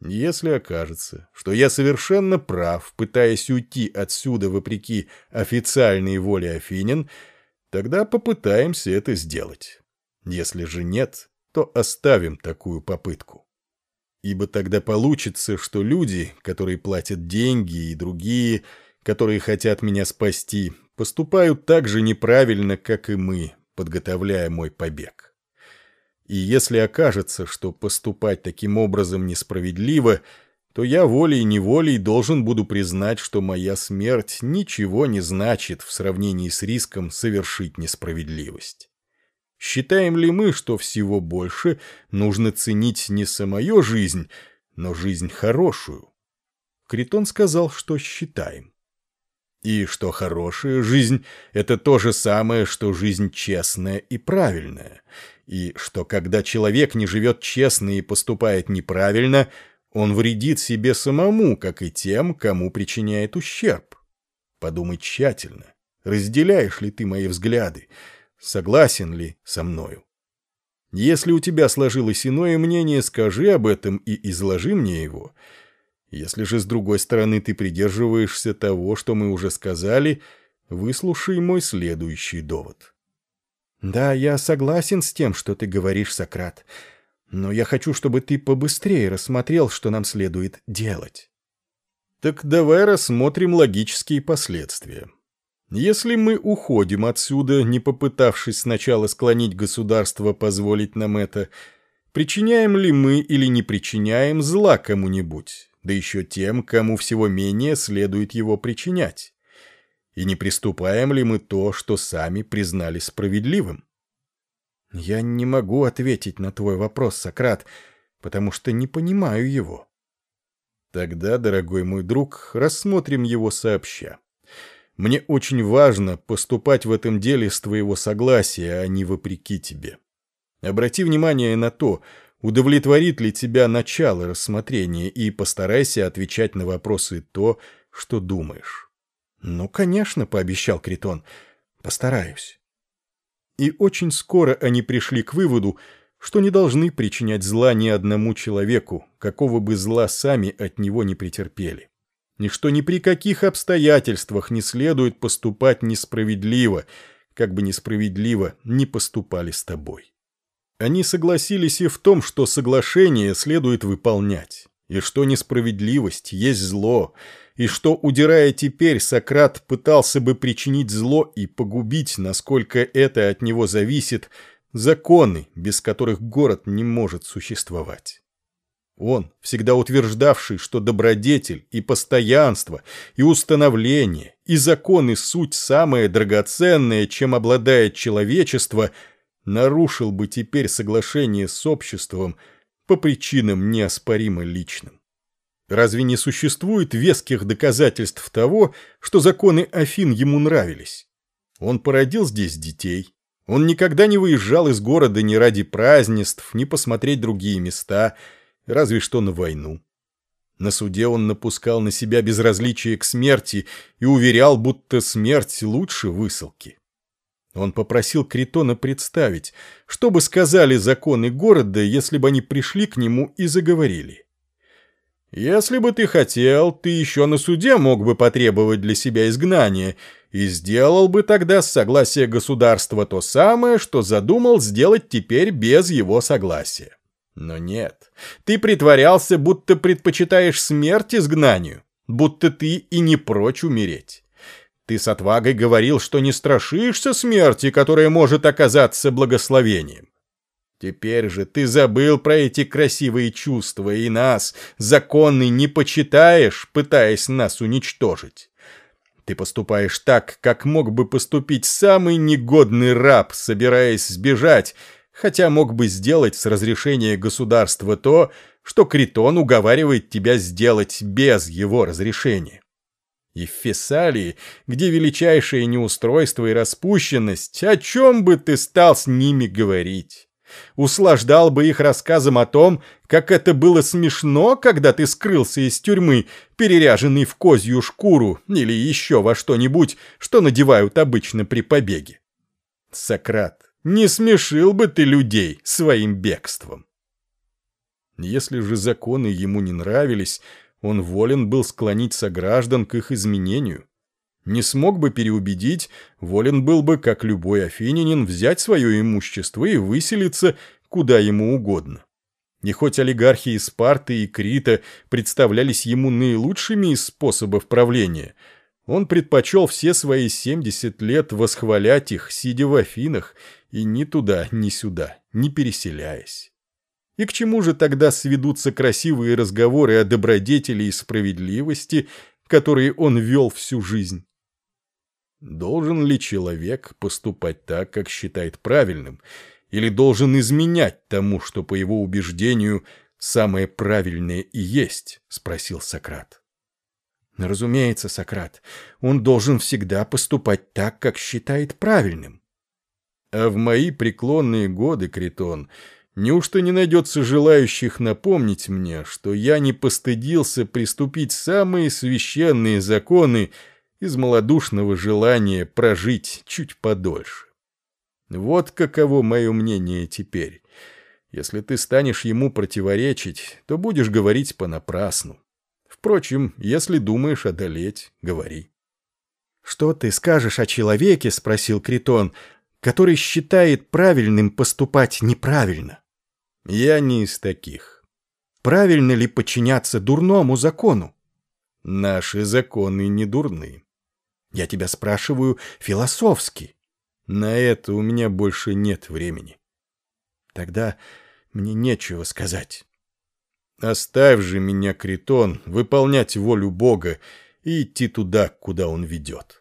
Если окажется, что я совершенно прав, пытаясь уйти отсюда вопреки официальной воле Афинин, тогда попытаемся это сделать. Если же нет, то оставим такую попытку. Ибо тогда получится, что люди, которые платят деньги, и другие, которые хотят меня спасти, поступают так же неправильно, как и мы, подготовляя мой побег. И если окажется, что поступать таким образом несправедливо, то я волей-неволей должен буду признать, что моя смерть ничего не значит в сравнении с риском совершить несправедливость. Считаем ли мы, что всего больше нужно ценить не самую жизнь, но жизнь хорошую? Критон сказал, что считаем. И что хорошая жизнь — это то же самое, что жизнь честная и правильная, и что когда человек не живет честно и поступает неправильно, он вредит себе самому, как и тем, кому причиняет ущерб. Подумай тщательно, разделяешь ли ты мои взгляды, согласен ли со мною. Если у тебя сложилось иное мнение, скажи об этом и изложи мне его. Если же с другой стороны ты придерживаешься того, что мы уже сказали, выслушай мой следующий довод. «Да, я согласен с тем, что ты говоришь, Сократ, но я хочу, чтобы ты побыстрее рассмотрел, что нам следует делать». «Так давай рассмотрим логические последствия. Если мы уходим отсюда, не попытавшись сначала склонить государство позволить нам это, причиняем ли мы или не причиняем зла кому-нибудь, да еще тем, кому всего менее следует его причинять?» И не приступаем ли мы то, что сами признали справедливым? Я не могу ответить на твой вопрос, Сократ, потому что не понимаю его. Тогда, дорогой мой друг, рассмотрим его сообща. Мне очень важно поступать в этом деле с твоего согласия, а не вопреки тебе. Обрати внимание на то, удовлетворит ли тебя начало рассмотрения, и постарайся отвечать на вопросы то, что думаешь. «Ну, конечно», — пообещал Критон. «Постараюсь». И очень скоро они пришли к выводу, что не должны причинять зла ни одному человеку, какого бы зла сами от него не претерпели. И что ни при каких обстоятельствах не следует поступать несправедливо, как бы несправедливо не поступали с тобой. Они согласились и в том, что соглашение следует выполнять, и что несправедливость есть зло, и что, удирая теперь, Сократ пытался бы причинить зло и погубить, насколько это от него зависит, законы, без которых город не может существовать. Он, всегда утверждавший, что добродетель и постоянство, и установление, и законы суть самое драгоценное, чем обладает человечество, нарушил бы теперь соглашение с обществом по причинам неоспоримо личным. Разве не существует веских доказательств того, что законы Афин ему нравились? Он породил здесь детей. Он никогда не выезжал из города ни ради празднеств, ни посмотреть другие места, разве что на войну. На суде он напускал на себя безразличие к смерти и уверял, будто смерть лучше высылки. Он попросил Критона представить, что бы сказали законы города, если бы они пришли к нему и заговорили. Если бы ты хотел, ты еще на суде мог бы потребовать для себя изгнания и сделал бы тогда с согласия государства то самое, что задумал сделать теперь без его согласия. Но нет, ты притворялся, будто предпочитаешь смерть изгнанию, будто ты и не прочь умереть. Ты с отвагой говорил, что не страшишься смерти, которая может оказаться благословением. Теперь же ты забыл про эти красивые чувства и нас, законный, не почитаешь, пытаясь нас уничтожить. Ты поступаешь так, как мог бы поступить самый негодный раб, собираясь сбежать, хотя мог бы сделать с разрешения государства то, что Критон уговаривает тебя сделать без его разрешения. И в Фессалии, где величайшее неустройство и распущенность, о чем бы ты стал с ними говорить? услаждал бы их рассказом о том, как это было смешно, когда ты скрылся из тюрьмы, переряженный в козью шкуру или еще во что-нибудь, что надевают обычно при побеге. Сократ, не смешил бы ты людей своим бегством. Если же законы ему не нравились, он волен был склонить сограждан к их изменению. Не смог бы переубедить, волен был бы, как любой афинянин, взять свое имущество и выселиться куда ему угодно. И хоть олигархи из Спарты и Крита представлялись ему наилучшими из способов правления, он предпочел все свои 70 лет восхвалять их, сидя в Афинах, и ни туда, ни сюда, не переселяясь. И к чему же тогда сведутся красивые разговоры о добродетели и справедливости, которые он вел всю жизнь? Должен ли человек поступать так, как считает правильным, или должен изменять тому, что, по его убеждению, самое правильное и есть? — спросил Сократ. Разумеется, Сократ, он должен всегда поступать так, как считает правильным. А в мои преклонные годы, Критон, неужто не найдется желающих напомнить мне, что я не постыдился приступить самые священные законы из малодушного желания прожить чуть подольше? Вот каково мое мнение теперь. Если ты станешь ему противоречить, то будешь говорить понапрасну. Впрочем, если думаешь одолеть, говори. «Что ты скажешь о человеке?» — спросил Критон, который считает правильным поступать неправильно. «Я не из таких. Правильно ли подчиняться дурному закону?» «Наши законы не дурны». «Я тебя спрашиваю философски». На это у меня больше нет времени. Тогда мне нечего сказать. Оставь же меня, Критон, выполнять волю Бога и идти туда, куда он ведет.